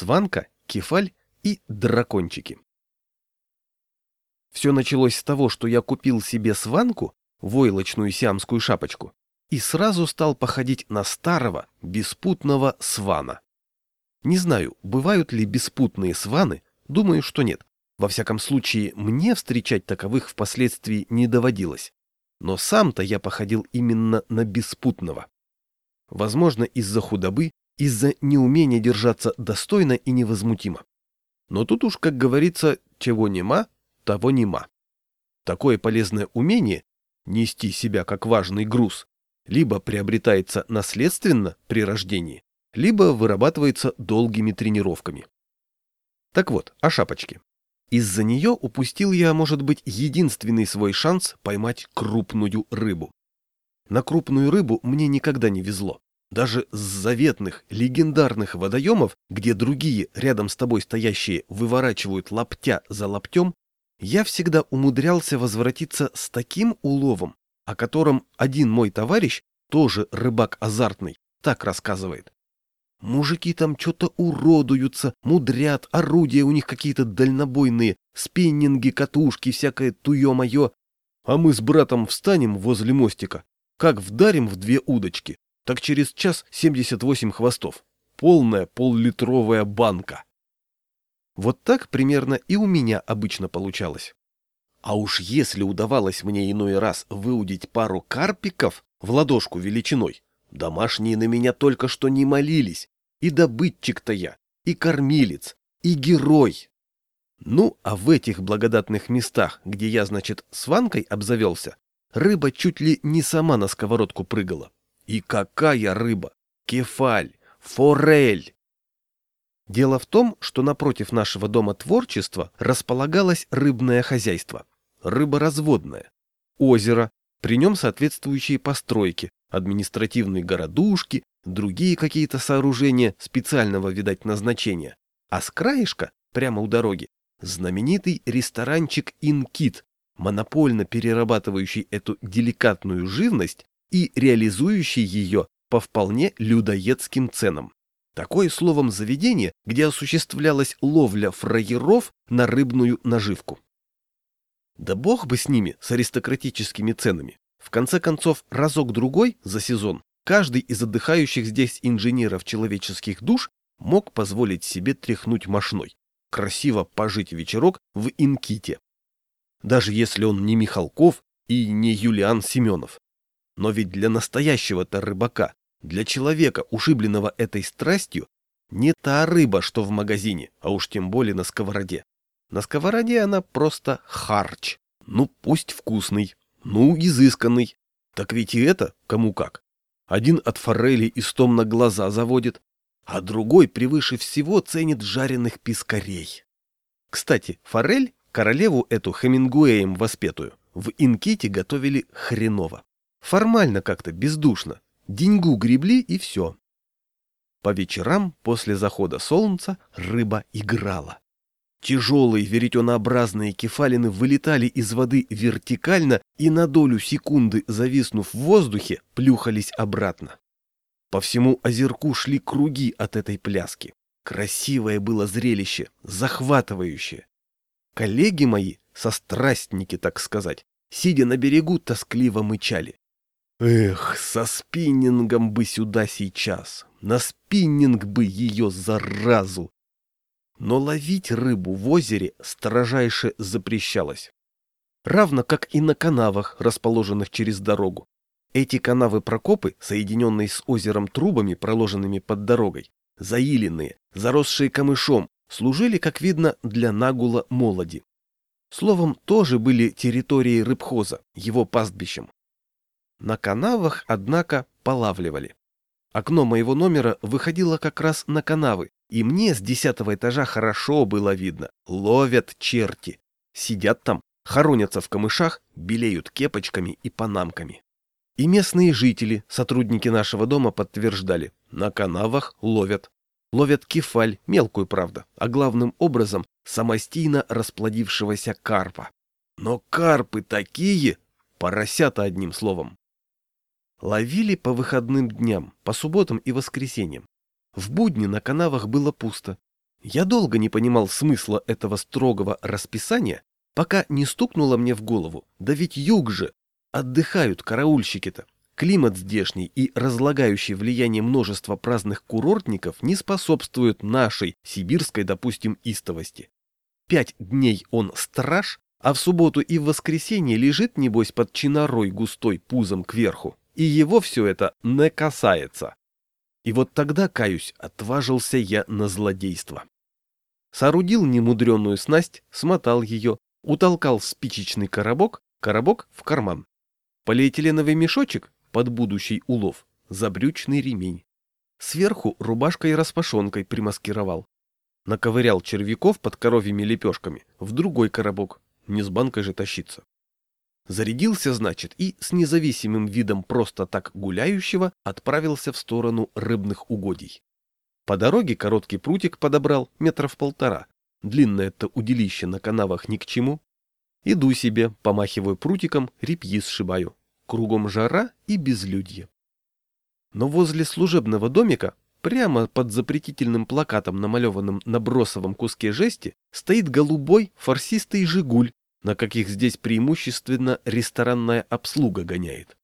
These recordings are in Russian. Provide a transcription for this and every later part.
сванка, кефаль и дракончики. Все началось с того, что я купил себе сванку, войлочную сиамскую шапочку, и сразу стал походить на старого, беспутного свана. Не знаю, бывают ли беспутные сваны, думаю, что нет. Во всяком случае, мне встречать таковых впоследствии не доводилось. Но сам-то я походил именно на беспутного. Возможно, из-за худобы, из-за неумения держаться достойно и невозмутимо. Но тут уж, как говорится, чего нема, того нема. Такое полезное умение — нести себя как важный груз — либо приобретается наследственно при рождении, либо вырабатывается долгими тренировками. Так вот, о шапочке. Из-за нее упустил я, может быть, единственный свой шанс поймать крупную рыбу. На крупную рыбу мне никогда не везло. Даже с заветных, легендарных водоемов, где другие, рядом с тобой стоящие, выворачивают лаптя за лаптем, я всегда умудрялся возвратиться с таким уловом, о котором один мой товарищ, тоже рыбак азартный, так рассказывает. Мужики там что-то уродуются, мудрят, орудия у них какие-то дальнобойные, спиннинги, катушки, всякое туе-мое. А мы с братом встанем возле мостика, как вдарим в две удочки, так через час 78 хвостов. Полная поллитровая банка. Вот так примерно и у меня обычно получалось. А уж если удавалось мне иной раз выудить пару карпиков в ладошку величиной, домашние на меня только что не молились, и добытчик-то я, и кормилец, и герой. Ну, а в этих благодатных местах, где я, значит, с Ванкой обзавелся, рыба чуть ли не сама на сковородку прыгала. И какая рыба! Кефаль! Форель! Дело в том, что напротив нашего дома творчества располагалось рыбное хозяйство. Рыборазводное. Озеро, при нем соответствующие постройки, административные городушки, другие какие-то сооружения специального, видать, назначения. А с краешка, прямо у дороги, знаменитый ресторанчик «Инкит», монопольно перерабатывающий эту деликатную живность и реализующий ее по вполне людоедским ценам. Такое словом заведение, где осуществлялась ловля фраеров на рыбную наживку. Да бог бы с ними, с аристократическими ценами. В конце концов, разок-другой за сезон каждый из отдыхающих здесь инженеров человеческих душ мог позволить себе тряхнуть мошной, красиво пожить вечерок в Инките. Даже если он не Михалков и не Юлиан Семенов. Но ведь для настоящего-то рыбака, для человека, ушибленного этой страстью, не та рыба, что в магазине, а уж тем более на сковороде. На сковороде она просто харч. Ну, пусть вкусный, ну, изысканный. Так ведь и это кому как. Один от форели истомно глаза заводит, а другой превыше всего ценит жареных пискарей. Кстати, форель, королеву эту Хемингуэем воспетую, в инките готовили хреново. Формально как-то, бездушно. Деньгу гребли и все. По вечерам после захода солнца рыба играла. Тяжелые веретенообразные кефалины вылетали из воды вертикально и на долю секунды, зависнув в воздухе, плюхались обратно. По всему озерку шли круги от этой пляски. Красивое было зрелище, захватывающее. Коллеги мои, сострастники, так сказать, сидя на берегу, тоскливо мычали. Эх, со спиннингом бы сюда сейчас, на спиннинг бы ее заразу! но ловить рыбу в озере строжайше запрещалось. Равно как и на канавах, расположенных через дорогу. Эти канавы-прокопы, соединенные с озером трубами, проложенными под дорогой, заиленные, заросшие камышом, служили, как видно, для нагула молоди. Словом, тоже были территории рыбхоза, его пастбищем. На канавах, однако, полавливали. Окно моего номера выходило как раз на канавы, и мне с десятого этажа хорошо было видно. Ловят черти. Сидят там, хоронятся в камышах, белеют кепочками и панамками. И местные жители, сотрудники нашего дома подтверждали, на канавах ловят. Ловят кефаль, мелкую, правда, а главным образом самостийно расплодившегося карпа. Но карпы такие, поросята одним словом. Ловили по выходным дням, по субботам и воскресеньям. В будни на канавах было пусто. Я долго не понимал смысла этого строгого расписания, пока не стукнуло мне в голову. Да ведь юг же! Отдыхают караульщики-то. Климат здешний и разлагающее влияние множества праздных курортников не способствуют нашей сибирской, допустим, истовости. Пять дней он страж, а в субботу и в воскресенье лежит, небось, под чинорой густой пузом кверху, и его все это не касается. И вот тогда, каюсь, отважился я на злодейство. Соорудил немудреную снасть, смотал ее, утолкал спичечный коробок, коробок в карман. Полиэтиленовый мешочек под будущий улов, забрючный ремень. Сверху рубашкой-распашонкой примаскировал. Наковырял червяков под коровьими лепешками в другой коробок, не с банкой же тащиться. Зарядился, значит, и с независимым видом просто так гуляющего отправился в сторону рыбных угодий. По дороге короткий прутик подобрал метров полтора. Длинное-то удилище на канавах ни к чему. Иду себе, помахиваю прутиком, репьи сшибаю. Кругом жара и безлюдье. Но возле служебного домика, прямо под запретительным плакатом, намалеванным на бросовом куске жести, стоит голубой фарсистый «Жигуль», на каких здесь преимущественно ресторанная обслуга гоняет.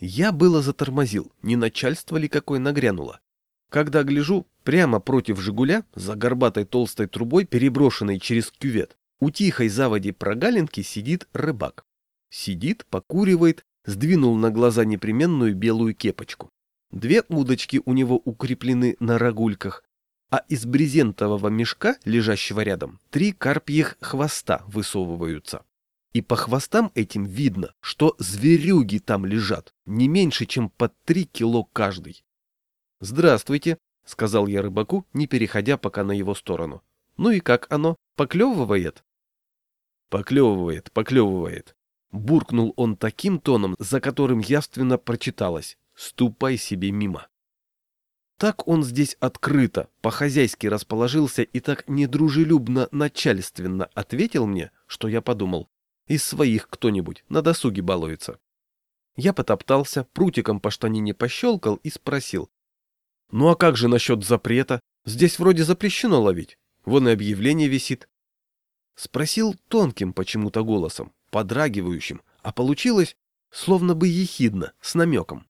Я было затормозил, не начальство ли какое нагрянуло. Когда гляжу, прямо против «Жигуля», за горбатой толстой трубой, переброшенной через кювет, у тихой заводи прогалинки сидит рыбак. Сидит, покуривает, сдвинул на глаза непременную белую кепочку. Две удочки у него укреплены на рогульках, а из брезентового мешка, лежащего рядом, три карпьих хвоста высовываются. И по хвостам этим видно, что зверюги там лежат, не меньше, чем по три кило каждый. «Здравствуйте», — сказал я рыбаку, не переходя пока на его сторону. «Ну и как оно? Поклевывает?» «Поклевывает, поклевывает», — буркнул он таким тоном, за которым явственно прочиталось. «Ступай себе мимо». Так он здесь открыто, по-хозяйски расположился и так недружелюбно начальственно ответил мне, что я подумал, из своих кто-нибудь на досуге балуется. Я потоптался, прутиком по штанине пощелкал и спросил. «Ну а как же насчет запрета? Здесь вроде запрещено ловить. Вон и объявление висит». Спросил тонким почему-то голосом, подрагивающим, а получилось словно бы ехидно, с намеком.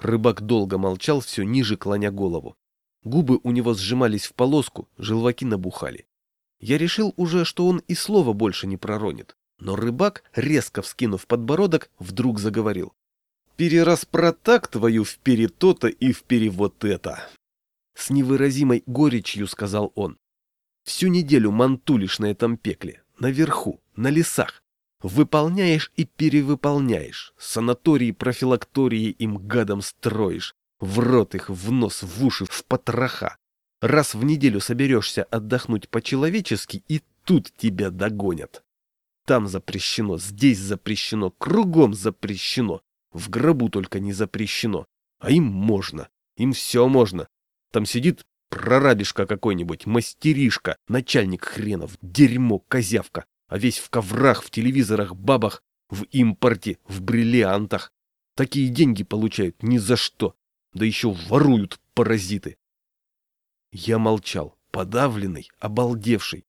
Рыбак долго молчал, все ниже клоня голову. Губы у него сжимались в полоску, желваки набухали. Я решил уже, что он и слова больше не проронит. Но рыбак, резко вскинув подбородок, вдруг заговорил. «Перераспротак твою вперед то-то и вперед вот это!» С невыразимой горечью сказал он. «Всю неделю мантулишь на этом пекле, наверху, на лесах, Выполняешь и перевыполняешь. Санатории, профилактории им гадом строишь. В рот их, в нос, в уши, в потроха. Раз в неделю соберешься отдохнуть по-человечески, и тут тебя догонят. Там запрещено, здесь запрещено, кругом запрещено. В гробу только не запрещено. А им можно. Им все можно. Там сидит прорабишка какой-нибудь, мастеришка, начальник хренов, дерьмо, козявка а весь в коврах, в телевизорах, бабах, в импорте, в бриллиантах. Такие деньги получают ни за что, да еще воруют паразиты. Я молчал, подавленный, обалдевший.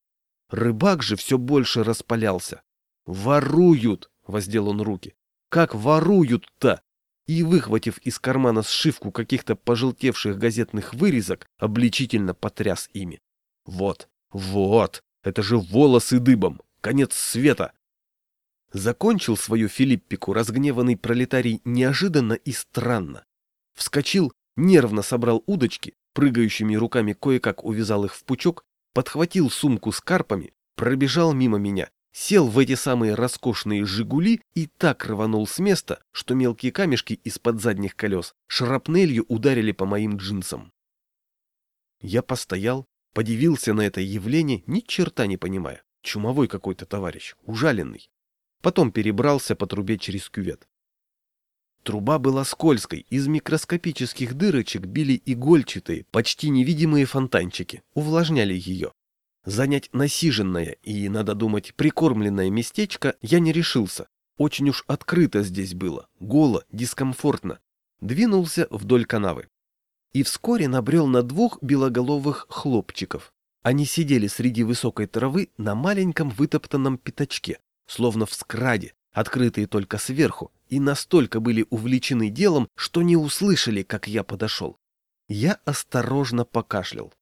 Рыбак же все больше распалялся. «Воруют!» — воздел он руки. «Как воруют-то?» И, выхватив из кармана сшивку каких-то пожелтевших газетных вырезок, обличительно потряс ими. «Вот, вот, это же волосы дыбом! Конец света! Закончил свою Филиппику разгневанный пролетарий неожиданно и странно. Вскочил, нервно собрал удочки, прыгающими руками кое-как увязал их в пучок, подхватил сумку с карпами, пробежал мимо меня, сел в эти самые роскошные «Жигули» и так рванул с места, что мелкие камешки из-под задних колес шрапнелью ударили по моим джинсам. Я постоял, подивился на это явление, ни черта не понимая. Чумовой какой-то товарищ, ужаленный. Потом перебрался по трубе через кювет. Труба была скользкой, из микроскопических дырочек били игольчатые, почти невидимые фонтанчики, увлажняли ее. Занять насиженное и, надо думать, прикормленное местечко я не решился. Очень уж открыто здесь было, голо, дискомфортно. Двинулся вдоль канавы. И вскоре набрел на двух белоголовых хлопчиков. Они сидели среди высокой травы на маленьком вытоптанном пятачке, словно в скраде, открытые только сверху, и настолько были увлечены делом, что не услышали, как я подошел. Я осторожно покашлял.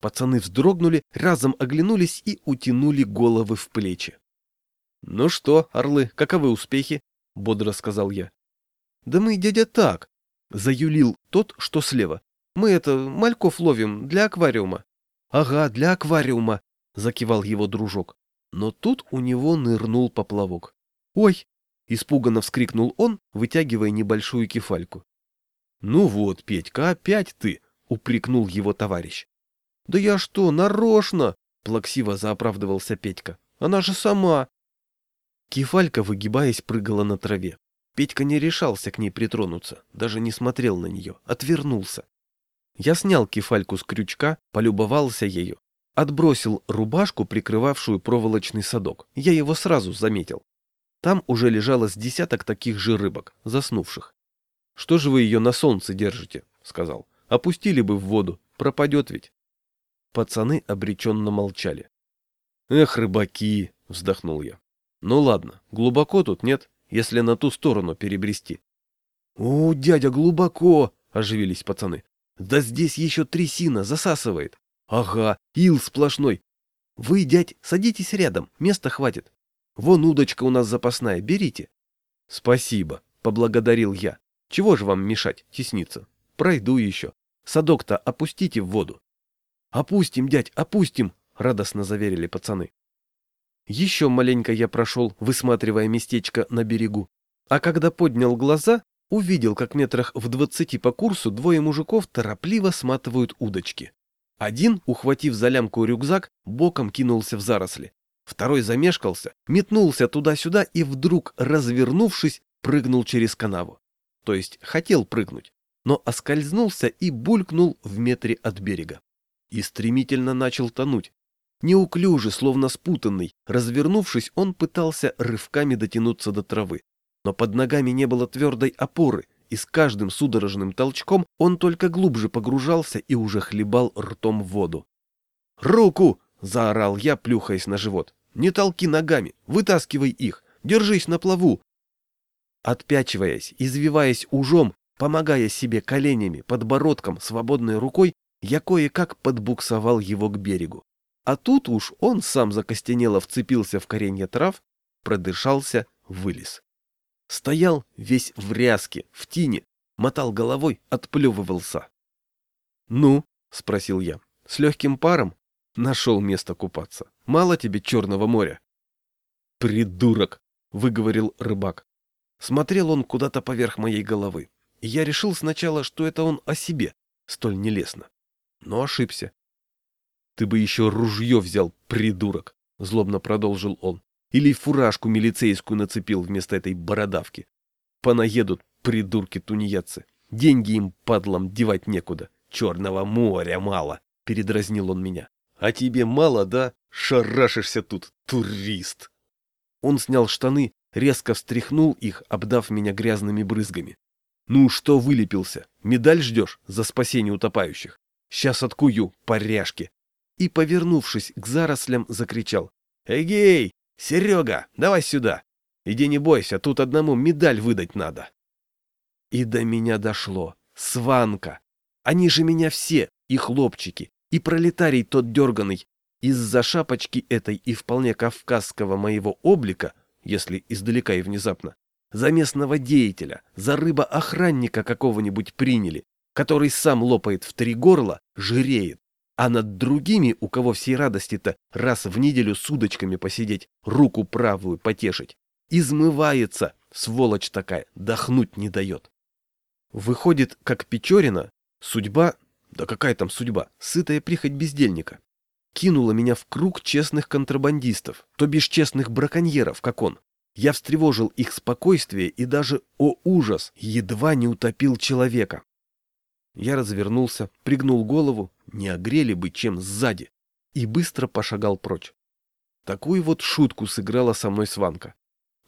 Пацаны вздрогнули, разом оглянулись и утянули головы в плечи. — Ну что, орлы, каковы успехи? — бодро сказал я. — Да мы, дядя, так, — заюлил тот, что слева. — Мы это, мальков ловим для аквариума. — Ага, для аквариума, — закивал его дружок. Но тут у него нырнул поплавок. «Ой!» — испуганно вскрикнул он, вытягивая небольшую кефальку. «Ну вот, Петька, опять ты!» — упрекнул его товарищ. «Да я что, нарочно!» — плаксиво заоправдывался Петька. «Она же сама!» Кефалька, выгибаясь, прыгала на траве. Петька не решался к ней притронуться, даже не смотрел на нее, отвернулся. Я снял кефальку с крючка, полюбовался ею, отбросил рубашку, прикрывавшую проволочный садок. Я его сразу заметил. Там уже лежало с десяток таких же рыбок, заснувших. «Что же вы ее на солнце держите?» — сказал. «Опустили бы в воду, пропадет ведь». Пацаны обреченно молчали. «Эх, рыбаки!» — вздохнул я. «Ну ладно, глубоко тут нет, если на ту сторону перебрести». «О, дядя, глубоко!» — оживились пацаны. «Да здесь еще трясина засасывает». «Ага, ил сплошной. Вы, дядь, садитесь рядом, места хватит. Вон удочка у нас запасная, берите. Спасибо, поблагодарил я. Чего же вам мешать, тесниться? Пройду еще. Садок-то опустите в воду. Опустим, дядь, опустим, радостно заверили пацаны. Еще маленько я прошел, высматривая местечко на берегу. А когда поднял глаза, увидел, как метрах в двадцати по курсу двое мужиков торопливо сматывают удочки. Один, ухватив за лямку рюкзак, боком кинулся в заросли. Второй замешкался, метнулся туда-сюда и вдруг, развернувшись, прыгнул через канаву. То есть хотел прыгнуть, но оскользнулся и булькнул в метре от берега. И стремительно начал тонуть. Неуклюже, словно спутанный, развернувшись, он пытался рывками дотянуться до травы. Но под ногами не было твердой опоры, и с каждым судорожным толчком он только глубже погружался и уже хлебал ртом в воду. «Руку!» — заорал я, плюхаясь на живот. Не толки ногами, вытаскивай их, держись на плаву. Отпячиваясь, извиваясь ужом, помогая себе коленями, подбородком, свободной рукой, я кое-как подбуксовал его к берегу. А тут уж он сам закостенело вцепился в коренья трав, продышался, вылез. Стоял весь в ряске, в тине, мотал головой, отплевывался. «Ну?» — спросил я. «С легким паром?» Нашел место купаться. Мало тебе Черного моря? Придурок, выговорил рыбак. Смотрел он куда-то поверх моей головы. И я решил сначала, что это он о себе, столь нелестно. Но ошибся. Ты бы еще ружье взял, придурок, злобно продолжил он. Или фуражку милицейскую нацепил вместо этой бородавки. Понаедут придурки-тунеядцы. Деньги им, падлам, девать некуда. Черного моря мало, передразнил он меня. А тебе мало, да? Шарашишься тут, турист. Он снял штаны, резко встряхнул их, обдав меня грязными брызгами. Ну что вылепился? Медаль ждешь за спасение утопающих? Сейчас откую, поряшки. И, повернувшись к зарослям, закричал. Эгей, Серега, давай сюда. Иди не бойся, тут одному медаль выдать надо. И до меня дошло. Сванка. Они же меня все, и хлопчики, и пролетарий тот дерганый, из-за шапочки этой и вполне кавказского моего облика, если издалека и внезапно, за местного деятеля, за рыба-охранника какого-нибудь приняли, который сам лопает в три горла, жиреет, а над другими, у кого всей радости-то раз в неделю с удочками посидеть, руку правую потешить, измывается, сволочь такая, дохнуть не дает. Выходит, как Печорина, судьба да какая там судьба, сытая прихоть бездельника. Кинула меня в круг честных контрабандистов, то бишь честных браконьеров, как он. Я встревожил их спокойствие и даже, о ужас, едва не утопил человека. Я развернулся, пригнул голову, не огрели бы чем сзади, и быстро пошагал прочь. Такую вот шутку сыграла со мной Сванка.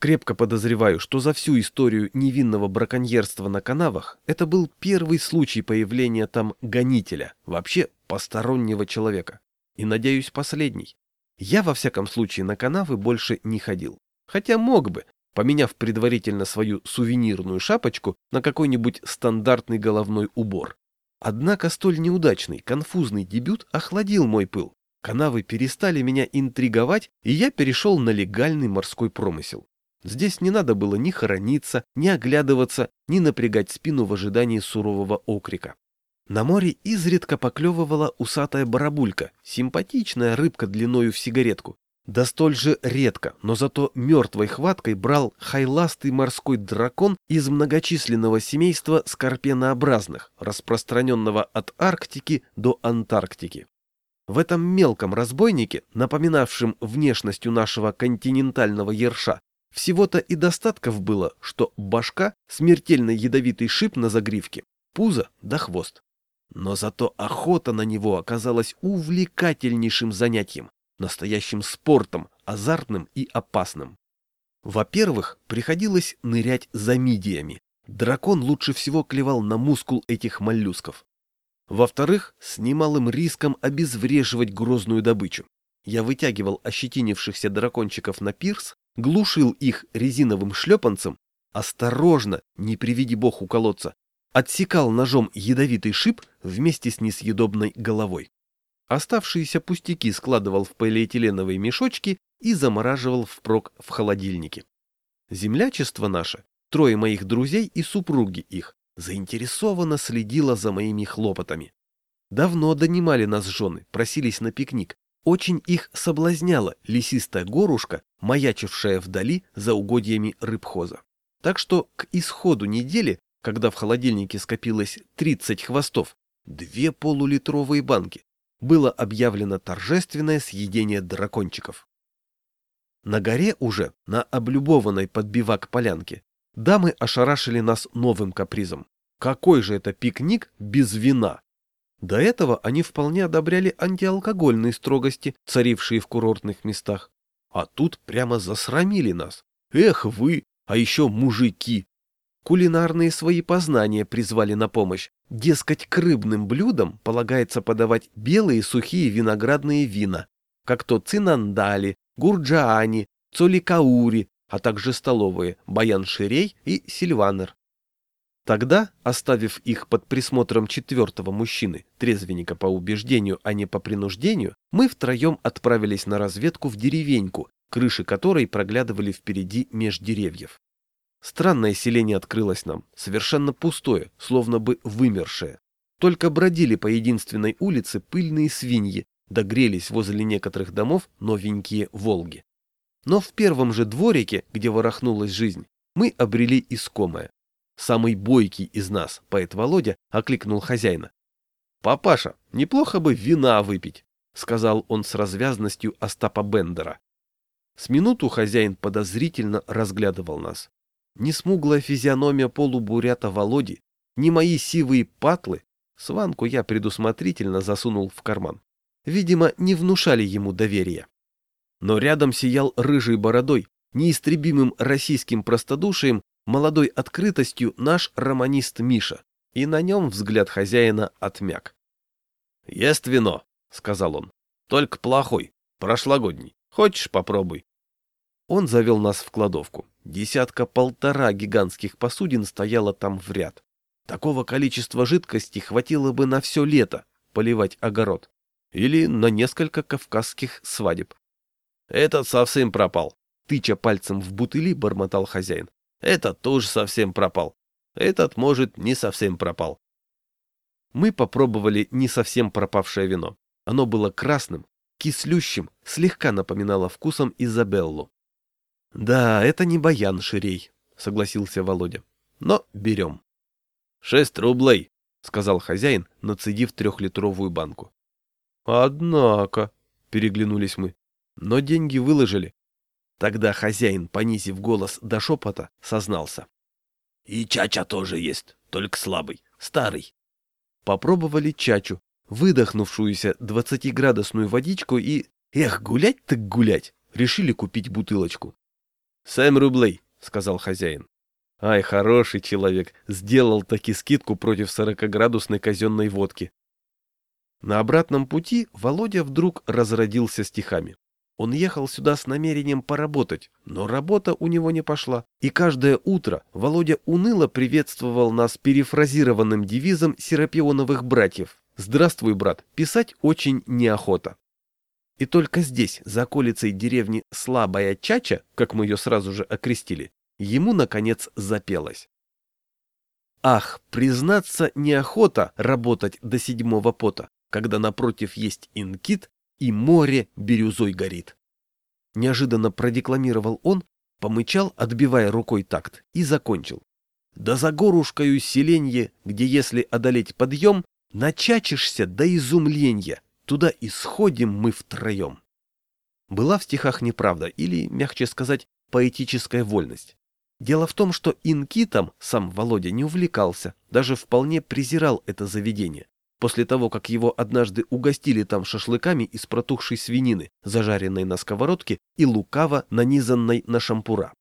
Крепко подозреваю, что за всю историю невинного браконьерства на канавах это был первый случай появления там гонителя, вообще постороннего человека. и, надеюсь, последний. Я, во всяком случае, на канавы больше не ходил. Хотя мог бы, поменяв предварительно свою сувенирную шапочку на какой-нибудь стандартный головной убор. Однако столь неудачный, конфузный дебют охладил мой пыл. Канавы перестали меня интриговать, и я перешел на легальный морской промысел. Здесь не надо было ни хорониться, ни оглядываться, ни напрягать спину в ожидании сурового окрика. На море изредка поклевывала усатая барабулька, симпатичная рыбка длиною в сигаретку. Да столь же редко, но зато мертвой хваткой брал хайластый морской дракон из многочисленного семейства скорпенообразных, распространенного от Арктики до Антарктики. В этом мелком разбойнике, напоминавшем внешностью нашего континентального ерша, всего-то и достатков было, что башка, смертельно ядовитый шип на загривке, пузо да хвост. Но зато охота на него оказалась увлекательнейшим занятием, настоящим спортом, азартным и опасным. Во-первых, приходилось нырять за мидиями. Дракон лучше всего клевал на мускул этих моллюсков. Во-вторых, с немалым риском обезвреживать грозную добычу. Я вытягивал ощетинившихся дракончиков на пирс, глушил их резиновым шлепанцем, осторожно, не приведи бог уколоться, отсекал ножом ядовитый шип вместе с несъедобной головой. Оставшиеся пустяки складывал в полиэтиленовые мешочки и замораживал впрок в холодильнике. Землячество наше, трое моих друзей и супруги их, заинтересованно следило за моими хлопотами. Давно донимали нас жены, просились на пикник. Очень их соблазняла лесистая горушка, маячившая вдали за угодьями рыбхоза. Так что к исходу недели, когда в холодильнике скопилось 30 хвостов, две полулитровые банки, было объявлено торжественное съедение дракончиков. На горе уже, на облюбованной под бивак полянке, дамы ошарашили нас новым капризом. Какой же это пикник без вина? До этого они вполне одобряли антиалкогольные строгости, царившие в курортных местах. А тут прямо засрамили нас. Эх вы, а еще мужики! Кулинарные свои познания призвали на помощь. Дескать, к рыбным блюдам полагается подавать белые сухие виноградные вина, как то цинандали, гурджаани, цоликаури, а также столовые баян-ширей и сильванер. Тогда, оставив их под присмотром четвертого мужчины, трезвенника по убеждению, а не по принуждению, мы втроем отправились на разведку в деревеньку, крыши которой проглядывали впереди меж деревьев. Странное селение открылось нам, совершенно пустое, словно бы вымершее. Только бродили по единственной улице пыльные свиньи, догрелись возле некоторых домов новенькие «Волги». Но в первом же дворике, где ворохнулась жизнь, мы обрели искомое. Самый бойкий из нас, поэт Володя, окликнул хозяина. «Папаша, неплохо бы вина выпить», — сказал он с развязностью Остапа Бендера. С минуту хозяин подозрительно разглядывал нас. Ни смуглая физиономия полубурята Володи, ни мои сивые патлы, сванку я предусмотрительно засунул в карман. Видимо, не внушали ему доверия. Но рядом сиял рыжей бородой, неистребимым российским простодушием молодой открытостью наш романист Миша, и на нем взгляд хозяина отмяк. «Ест вино», — сказал он, — «только плохой, прошлогодний. Хочешь, попробуй». Он завел нас в кладовку. Десятка-полтора гигантских посудин стояло там в ряд. Такого количества жидкости хватило бы на все лето поливать огород. Или на несколько кавказских свадеб. «Этот совсем пропал», — тыча пальцем в бутыли, бормотал хозяин. Этот тоже совсем пропал. Этот, может, не совсем пропал. Мы попробовали не совсем пропавшее вино. Оно было красным, кислющим, слегка напоминало вкусом Изабеллу. «Да, это не баян, Ширей», — согласился Володя. «Но берем». «Шесть рублей», — сказал хозяин, нацедив трехлитровую банку. «Однако», — переглянулись мы, — «но деньги выложили, Тогда хозяин, понизив голос до шепота, сознался. «И чача тоже есть, только слабый, старый». Попробовали чачу, выдохнувшуюся двадцатиградусную водичку и... Эх, гулять так гулять! Решили купить бутылочку. «Семь рублей», — сказал хозяин. Ай, хороший человек, сделал таки скидку против сорокоградусной казенной водки. На обратном пути Володя вдруг разродился стихами. Он ехал сюда с намерением поработать, но работа у него не пошла. И каждое утро Володя уныло приветствовал нас перефразированным девизом Серапионовых братьев. «Здравствуй, брат, писать очень неохота». И только здесь, за околицей деревни Слабая Чача, как мы ее сразу же окрестили, ему, наконец, запелось. Ах, признаться, неохота работать до седьмого пота, когда напротив есть инкит и море бирюзой горит. Неожиданно продекламировал он, помычал, отбивая рукой такт, и закончил. Да за горушкою селенье, где если одолеть подъем, начачишься до изумления, туда исходим мы втроем. Была в стихах неправда, или, мягче сказать, поэтическая вольность. Дело в том, что инкитом сам Володя не увлекался, даже вполне презирал это заведение после того, как его однажды угостили там шашлыками из протухшей свинины, зажаренной на сковородке и лукаво нанизанной на шампура.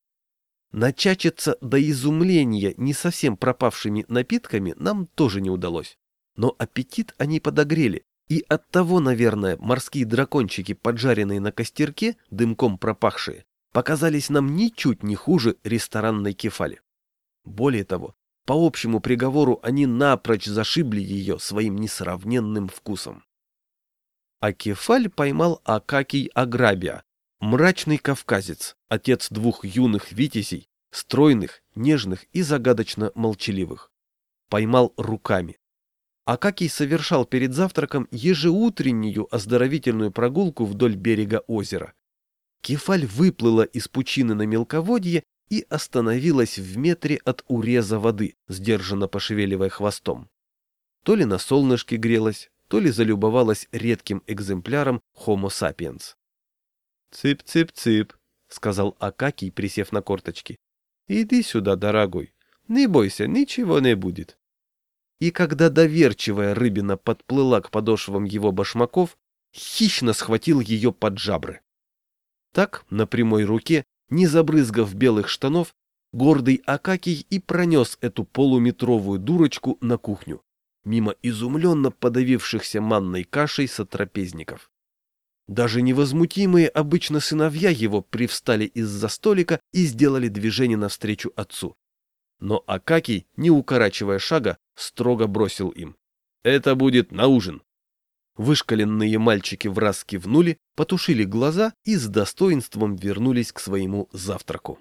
Начачиться до изумления не совсем пропавшими напитками нам тоже не удалось. Но аппетит они подогрели, и оттого, наверное, морские дракончики, поджаренные на костерке, дымком пропахшие, показались нам ничуть не хуже ресторанной кефали. Более того, по общему приговору они напрочь зашибли ее своим несравненным вкусом. А Кефаль поймал Акакий Аграбия, мрачный кавказец, отец двух юных витязей, стройных, нежных и загадочно молчаливых. Поймал руками. Акакий совершал перед завтраком ежеутреннюю оздоровительную прогулку вдоль берега озера. Кефаль выплыла из пучины на мелководье и остановилась в метре от уреза воды, сдержанно пошевеливая хвостом. То ли на солнышке грелась, то ли залюбовалась редким экземпляром Homo sapiens. «Цып-цып-цып», — сказал Акакий, присев на корточки. «Иди сюда, дорогой. Не бойся, ничего не будет». И когда доверчивая рыбина подплыла к подошвам его башмаков, хищно схватил ее под жабры. Так, на прямой руке, не забрызгав белых штанов, гордый Акакий и пронес эту полуметровую дурочку на кухню, мимо изумленно подавившихся манной кашей сотрапезников. Даже невозмутимые обычно сыновья его привстали из-за столика и сделали движение навстречу отцу. Но Акакий, не укорачивая шага, строго бросил им. «Это будет на ужин!» Вышкаленные мальчики враз кивнули, потушили глаза и с достоинством вернулись к своему завтраку.